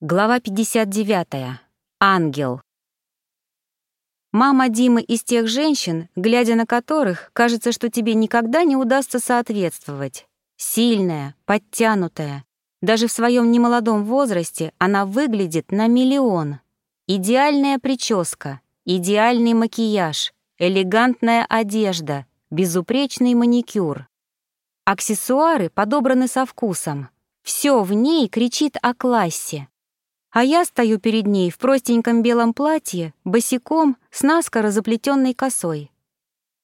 Глава 59. Ангел. Мама Димы из тех женщин, глядя на которых, кажется, что тебе никогда не удастся соответствовать. Сильная, подтянутая. Даже в своем немолодом возрасте она выглядит на миллион. Идеальная прическа, идеальный макияж, элегантная одежда, безупречный маникюр. Аксессуары подобраны со вкусом. Все в ней кричит о классе. А я стою перед ней в простеньком белом платье, босиком, с наскоро заплетенной косой.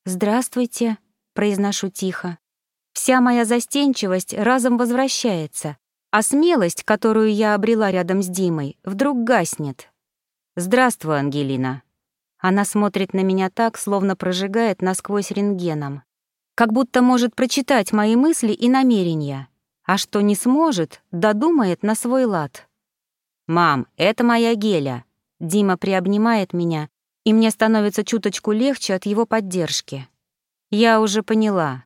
«Здравствуйте», — произношу тихо. Вся моя застенчивость разом возвращается, а смелость, которую я обрела рядом с Димой, вдруг гаснет. «Здравствуй, Ангелина». Она смотрит на меня так, словно прожигает насквозь рентгеном. Как будто может прочитать мои мысли и намерения, а что не сможет, додумает на свой лад. «Мам, это моя Геля». Дима приобнимает меня, и мне становится чуточку легче от его поддержки. Я уже поняла.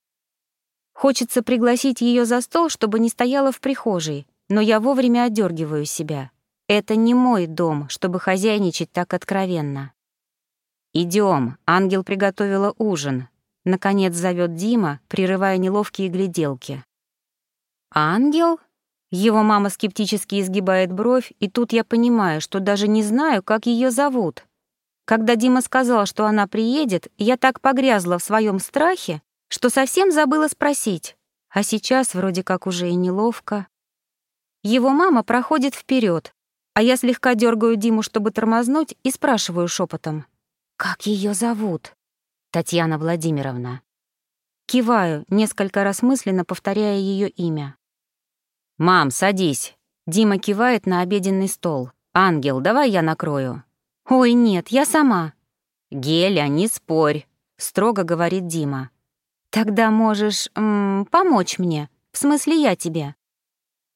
Хочется пригласить ее за стол, чтобы не стояла в прихожей, но я вовремя одергиваю себя. Это не мой дом, чтобы хозяйничать так откровенно. Идем, ангел приготовила ужин. Наконец зовет Дима, прерывая неловкие гляделки. «Ангел?» Его мама скептически изгибает бровь, и тут я понимаю, что даже не знаю, как ее зовут. Когда Дима сказал, что она приедет, я так погрязла в своем страхе, что совсем забыла спросить. А сейчас вроде как уже и неловко. Его мама проходит вперед, а я слегка дергаю Диму, чтобы тормознуть, и спрашиваю шепотом: «Как ее зовут?» «Татьяна Владимировна». Киваю, несколько раз мысленно повторяя ее имя. «Мам, садись». Дима кивает на обеденный стол. «Ангел, давай я накрою». «Ой, нет, я сама». «Геля, не спорь», — строго говорит Дима. «Тогда можешь м, помочь мне, в смысле я тебе».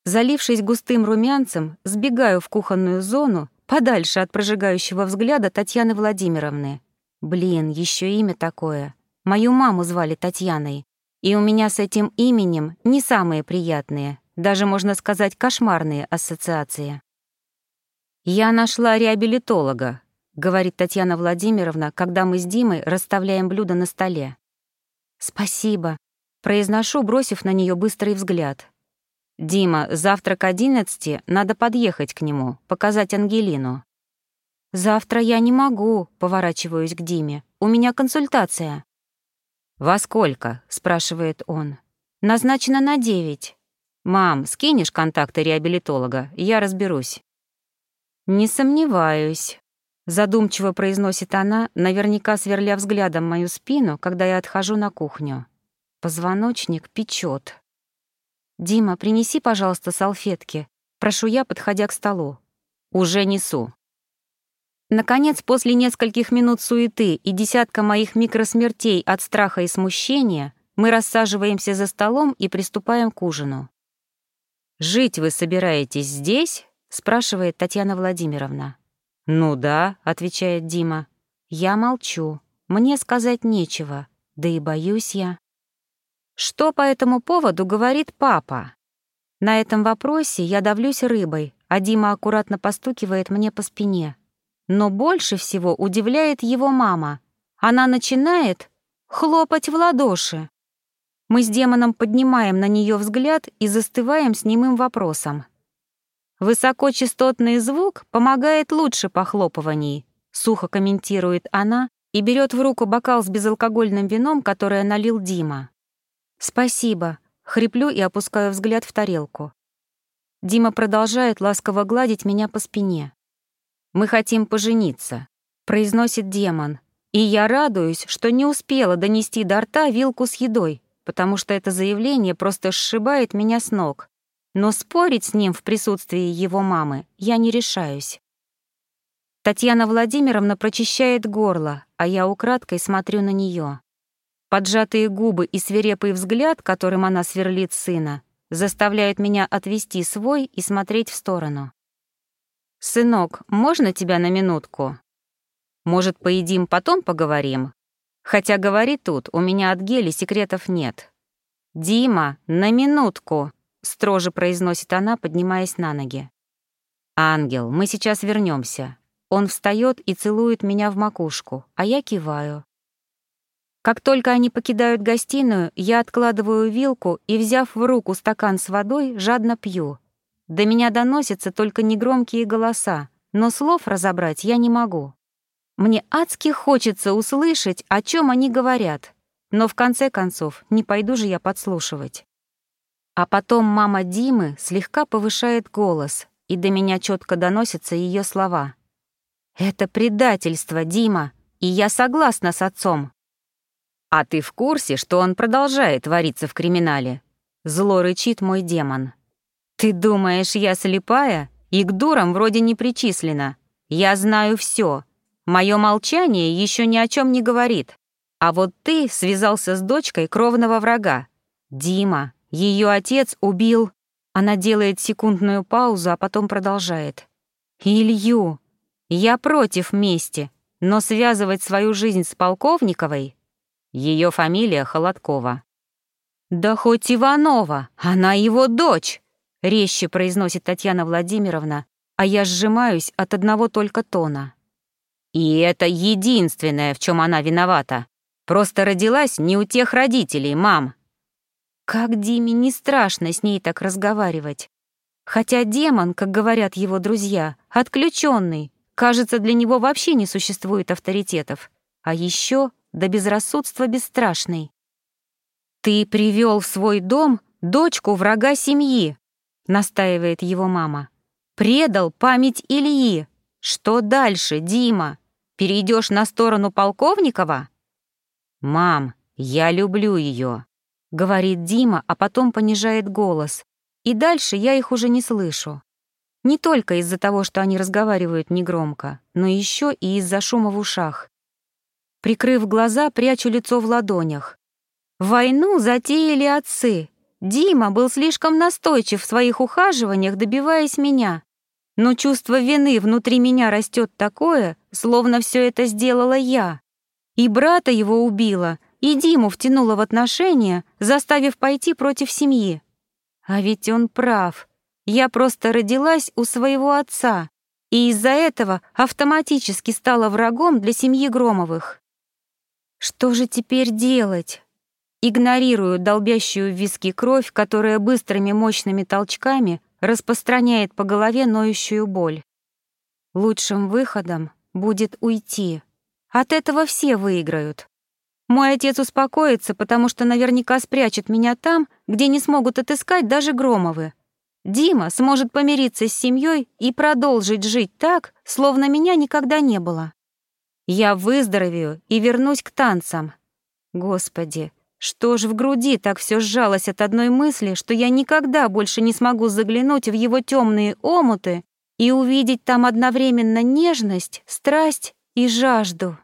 Залившись густым румянцем, сбегаю в кухонную зону, подальше от прожигающего взгляда Татьяны Владимировны. Блин, еще имя такое. Мою маму звали Татьяной, и у меня с этим именем не самые приятные, даже, можно сказать, кошмарные ассоциации. «Я нашла реабилитолога», — говорит Татьяна Владимировна, когда мы с Димой расставляем блюда на столе. «Спасибо», — произношу, бросив на нее быстрый взгляд. «Дима, завтра к одиннадцати надо подъехать к нему, показать Ангелину». «Завтра я не могу», — поворачиваюсь к Диме. «У меня консультация». «Во сколько?» — спрашивает он. «Назначено на девять». «Мам, скинешь контакты реабилитолога? Я разберусь». «Не сомневаюсь», — задумчиво произносит она, наверняка сверля взглядом мою спину, когда я отхожу на кухню. Позвоночник печет. «Дима, принеси, пожалуйста, салфетки», — прошу я, подходя к столу. «Уже несу». Наконец, после нескольких минут суеты и десятка моих микросмертей от страха и смущения, мы рассаживаемся за столом и приступаем к ужину. «Жить вы собираетесь здесь?» — спрашивает Татьяна Владимировна. «Ну да», — отвечает Дима. «Я молчу. Мне сказать нечего. Да и боюсь я». Что по этому поводу говорит папа? На этом вопросе я давлюсь рыбой, а Дима аккуратно постукивает мне по спине. Но больше всего удивляет его мама. Она начинает хлопать в ладоши. Мы с демоном поднимаем на нее взгляд и застываем с немым вопросом. «Высокочастотный звук помогает лучше похлопываний», — сухо комментирует она и берет в руку бокал с безалкогольным вином, которое налил Дима. «Спасибо», — хриплю и опускаю взгляд в тарелку. Дима продолжает ласково гладить меня по спине. «Мы хотим пожениться», — произносит демон, и я радуюсь, что не успела донести до рта вилку с едой, потому что это заявление просто сшибает меня с ног. Но спорить с ним в присутствии его мамы я не решаюсь. Татьяна Владимировна прочищает горло, а я украдкой смотрю на нее. Поджатые губы и свирепый взгляд, которым она сверлит сына, заставляют меня отвести свой и смотреть в сторону. «Сынок, можно тебя на минутку? Может, поедим, потом поговорим?» Хотя говори тут, у меня от гели секретов нет. «Дима, на минутку!» — строже произносит она, поднимаясь на ноги. «Ангел, мы сейчас вернемся. Он встает и целует меня в макушку, а я киваю. Как только они покидают гостиную, я откладываю вилку и, взяв в руку стакан с водой, жадно пью. До меня доносятся только негромкие голоса, но слов разобрать я не могу. Мне адски хочется услышать, о чем они говорят, но в конце концов не пойду же я подслушивать. А потом мама Димы слегка повышает голос, и до меня четко доносятся ее слова. «Это предательство, Дима, и я согласна с отцом. «А ты в курсе, что он продолжает вариться в криминале?» Зло рычит мой демон. «Ты думаешь, я слепая? И к дурам вроде не причислена. Я знаю все. Мое молчание еще ни о чем не говорит. А вот ты связался с дочкой кровного врага. Дима, ее отец убил...» Она делает секундную паузу, а потом продолжает. «Илью, я против мести, но связывать свою жизнь с Полковниковой ее фамилия Холодкова. «Да хоть Иванова, она его дочь!» — резче произносит Татьяна Владимировна, а я сжимаюсь от одного только тона. И это единственное, в чем она виновата. Просто родилась не у тех родителей, мам. Как Диме не страшно с ней так разговаривать. Хотя демон, как говорят его друзья, отключенный, кажется, для него вообще не существует авторитетов. А еще до безрассудства бесстрашный. «Ты привел в свой дом дочку врага семьи», — настаивает его мама. «Предал память Ильи. Что дальше, Дима? Перейдешь на сторону Полковникова?» «Мам, я люблю ее», — говорит Дима, а потом понижает голос. И дальше я их уже не слышу. Не только из-за того, что они разговаривают негромко, но еще и из-за шума в ушах. Прикрыв глаза, прячу лицо в ладонях. Войну затеяли отцы. Дима был слишком настойчив в своих ухаживаниях, добиваясь меня. Но чувство вины внутри меня растет такое, словно все это сделала я. И брата его убила, и Диму втянула в отношения, заставив пойти против семьи. А ведь он прав. Я просто родилась у своего отца, и из-за этого автоматически стала врагом для семьи Громовых. Что же теперь делать? Игнорирую долбящую в виски кровь, которая быстрыми мощными толчками распространяет по голове ноющую боль. Лучшим выходом будет уйти. От этого все выиграют. Мой отец успокоится, потому что наверняка спрячет меня там, где не смогут отыскать даже Громовы. Дима сможет помириться с семьей и продолжить жить так, словно меня никогда не было. Я выздоровею и вернусь к танцам. Господи, что ж в груди так все сжалось от одной мысли, что я никогда больше не смогу заглянуть в его темные омуты и увидеть там одновременно нежность, страсть и жажду.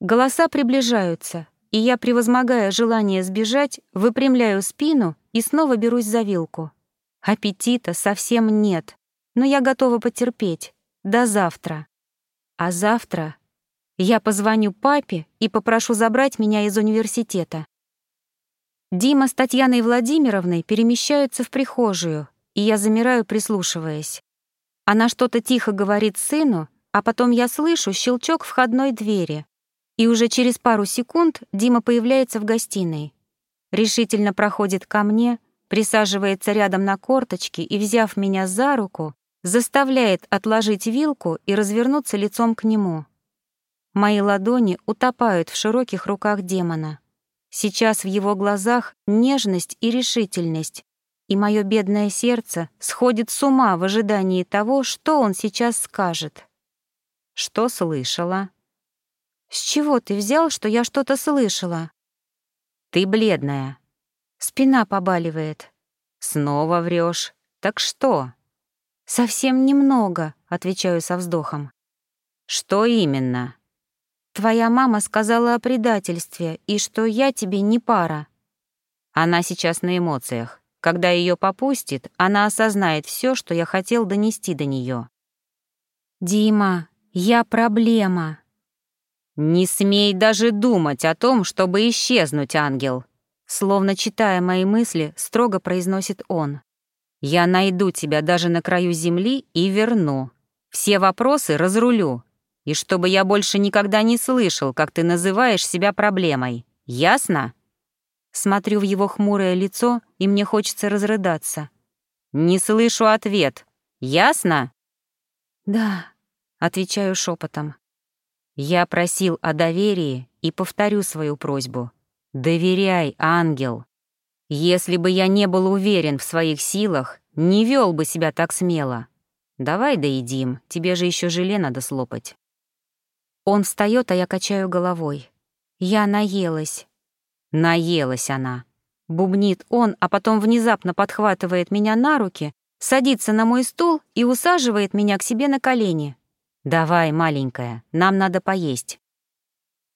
Голоса приближаются, и я, превозмогая желание сбежать, выпрямляю спину и снова берусь за вилку. Аппетита совсем нет, но я готова потерпеть. До завтра. А завтра я позвоню папе и попрошу забрать меня из университета. Дима с Татьяной Владимировной перемещаются в прихожую, и я замираю, прислушиваясь. Она что-то тихо говорит сыну, а потом я слышу щелчок входной двери. И уже через пару секунд Дима появляется в гостиной. Решительно проходит ко мне, присаживается рядом на корточки и, взяв меня за руку, заставляет отложить вилку и развернуться лицом к нему. Мои ладони утопают в широких руках демона. Сейчас в его глазах нежность и решительность, и мое бедное сердце сходит с ума в ожидании того, что он сейчас скажет. Что слышала? С чего ты взял, что я что-то слышала? Ты бледная. Спина побаливает. Снова врешь. Так что? Совсем немного, отвечаю со вздохом. Что именно? Твоя мама сказала о предательстве и что я тебе не пара. Она сейчас на эмоциях. Когда ее попустит, она осознает все, что я хотел донести до нее. Дима, я проблема. Не смей даже думать о том, чтобы исчезнуть, ангел. Словно читая мои мысли, строго произносит он. Я найду тебя даже на краю земли и верну. Все вопросы разрулю. И чтобы я больше никогда не слышал, как ты называешь себя проблемой. Ясно?» Смотрю в его хмурое лицо, и мне хочется разрыдаться. «Не слышу ответ. Ясно?» «Да», — отвечаю шепотом. «Я просил о доверии и повторю свою просьбу. Доверяй, ангел. Если бы я не был уверен в своих силах, не вел бы себя так смело. Давай доедим, тебе же еще желе надо слопать». Он встает, а я качаю головой. Я наелась. Наелась она. Бубнит он, а потом внезапно подхватывает меня на руки, садится на мой стул и усаживает меня к себе на колени. «Давай, маленькая, нам надо поесть».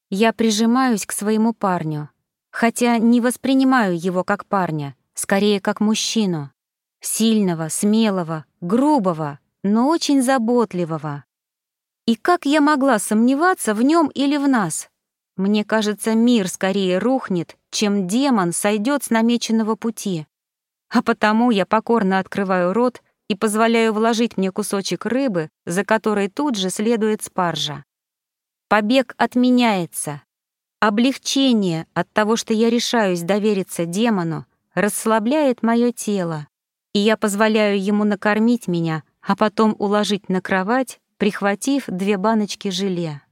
Я прижимаюсь к своему парню, хотя не воспринимаю его как парня, скорее как мужчину. Сильного, смелого, грубого, но очень заботливого. И как я могла сомневаться в нем или в нас? Мне кажется, мир скорее рухнет, чем демон сойдет с намеченного пути. А потому я покорно открываю рот и позволяю вложить мне кусочек рыбы, за которой тут же следует спаржа. Побег отменяется. Облегчение от того, что я решаюсь довериться демону, расслабляет мое тело, и я позволяю ему накормить меня, а потом уложить на кровать, прихватив две баночки желе.